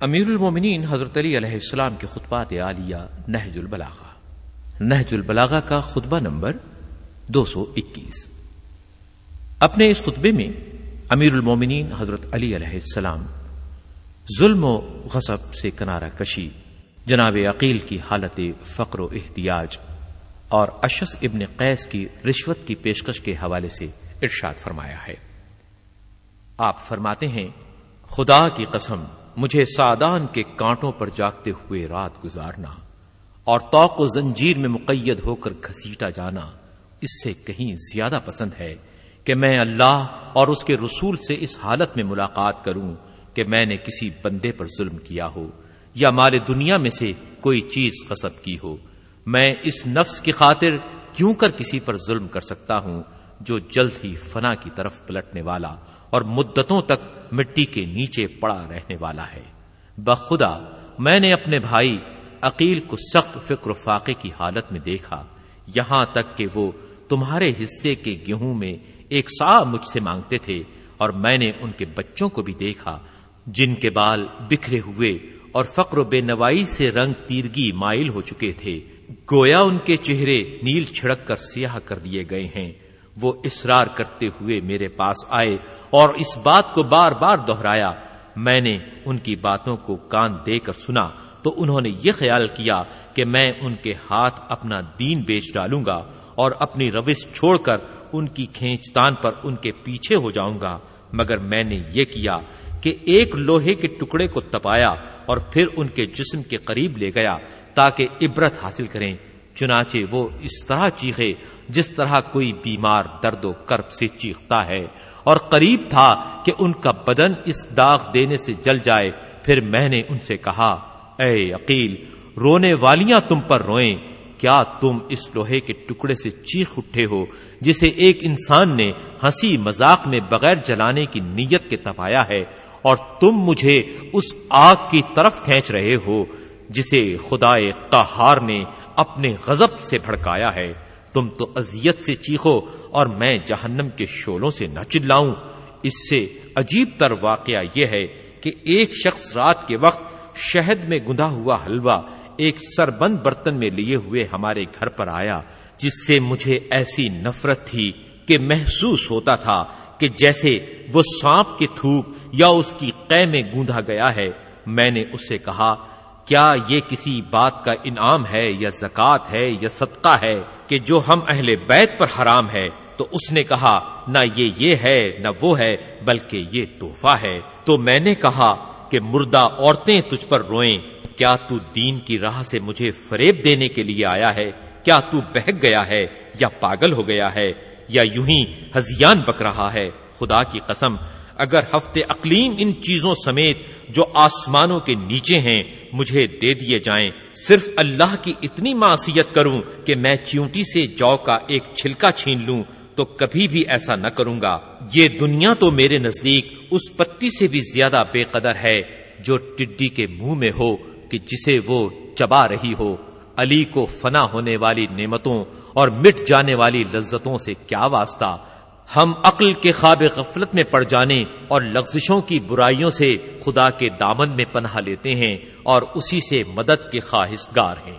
امیر المومنین حضرت علی علیہ السلام کے خطبات عالیہ نہج البلاغہ۔ نہج البلاغہ کا خطبہ نمبر دو سو اکیس۔ اپنے اس خطبے میں امیر المومنین حضرت علی علیہ السلام ظلم و غصب سے کنارہ کشی، جناب عقیل کی حالت فقر و احتیاج اور اشس ابن قیس کی رشوت کی پیشکش کے حوالے سے ارشاد فرمایا ہے۔ آپ فرماتے ہیں، خدا کی قسم مجھے سادان کے کانٹوں پر جاگتے ہوئے رات گزارنا اور توق و زنجیر میں مقید ہو کر گھسیٹا جانا، اس سے کہیں زیادہ پسند ہے کہ میں اللہ اور اس کے رسول سے اس حالت میں ملاقات کروں کہ میں نے کسی بندے پر ظلم کیا ہو یا مال دنیا میں سے کوئی چیز قصب کی ہو۔ میں اس نفس کی خاطر کیوں کر کسی پر ظلم کر سکتا ہوں جو جلد ہی فنا کی طرف پلٹنے والا اور مدتوں تک مٹی کے نیچے پڑا رہنے والا ہے۔ بخدا، میں نے اپنے بھائی عقیل کو سخت فکر و فاقے کی حالت میں دیکھا۔ یہاں تک کہ وہ تمہارے حصے کے گیہوں میں ایک سا مجھ سے مانگتے تھے اور میں نے ان کے بچوں کو بھی دیکھا، جن کے بال بکھرے ہوئے اور فقر و بے نوائی سے رنگ تیرگی مائل ہو چکے تھے۔ گویا ان کے چہرے نیل چھڑک کر سیاہ کر دیے گئے ہیں۔ وہ اصرار کرتے ہوئے میرے پاس آئے اور اس بات کو بار بار دہرایا۔ میں نے ان کی باتوں کو کان دے کر سنا تو انہوں نے یہ خیال کیا کہ میں ان کے ہاتھ اپنا دین بیچ ڈالوں گا اور اپنی روش چھوڑ کر ان کی کھینچتان پر ان کے پیچھے ہو جاؤں گا۔ مگر میں نے یہ کیا کہ ایک لوہے کے ٹکڑے کو تپایا اور پھر ان کے جسم کے قریب لے گیا تاکہ عبرت حاصل کریں۔ چنانچہ وہ اس طرح چیخے جس طرح کوئی بیمار درد و کرب سے چیختا ہے۔ اور قریب تھا کہ ان کا بدن اس داغ دینے سے جل جائے۔ پھر میں نے ان سے کہا، اے عقیل، رونے والیاں تم پر روئیں۔ کیا تم اس لوہے کے ٹکڑے سے چیخ اٹھے ہو جسے ایک انسان نے ہنسی مذاق میں بغیر جلانے کی نیت کے تپایا ہے؟ اور تم مجھے اس آگ کی طرف کھینچ رہے ہو۔ جسے خدا قہار نے اپنے غضب سے بھڑکایا ہے۔ تم تو ازیت سے چیخو اور میں جہنم کے شولوں سے نہ چلاؤں۔ اس سے عجیب تر واقعہ یہ ہے کہ ایک شخص رات کے وقت شہد میں گندا ہوا حلوہ ایک سربند برتن میں لیے ہوئے ہمارے گھر پر آیا، جس سے مجھے ایسی نفرت تھی کہ محسوس ہوتا تھا کہ جیسے وہ سانپ کے تھوک یا اس کی قے میں گوندا گیا ہے۔ میں نے اس سے کہا کیا یہ کسی بات کا انعام ہے یا زکات ہے یا صدقہ ہے کہ جو ہم اہل بیت پر حرام ہے؟ تو اس نے کہا، نہ یہ یہ ہے، نہ وہ ہے، بلکہ یہ تحفہ ہے۔ تو میں نے کہا کہ مردہ عورتیں تجھ پر روئیں، کیا تو دین کی راہ سے مجھے فریب دینے کے لیے آیا ہے؟ کیا تو بہک گیا ہے یا پاگل ہو گیا ہے یا یوں ہی ہزیان بک رہا ہے؟ خدا کی قسم اگر ہفتے اقلیم ان چیزوں سمیت جو آسمانوں کے نیچے ہیں مجھے دے دیے جائیں، صرف اللہ کی اتنی معصیت کروں کہ میں چیونٹی سے جو کا ایک چھلکا چھین لوں، تو کبھی بھی ایسا نہ کروں گا۔ یہ دنیا تو میرے نزدیک اس پتی سے بھی زیادہ بے قدر ہے جو ٹڈی کے منہ میں ہو کہ جسے وہ چبا رہی ہو۔ علی کو فنا ہونے والی نعمتوں اور مٹ جانے والی لذتوں سے کیا واسطہ؟ ہم عقل کے خواب غفلت میں پڑ جانے اور لغزشوں کی برائیوں سے خدا کے دامن میں پناہ لیتے ہیں اور اسی سے مدد کے خواہشگار ہیں۔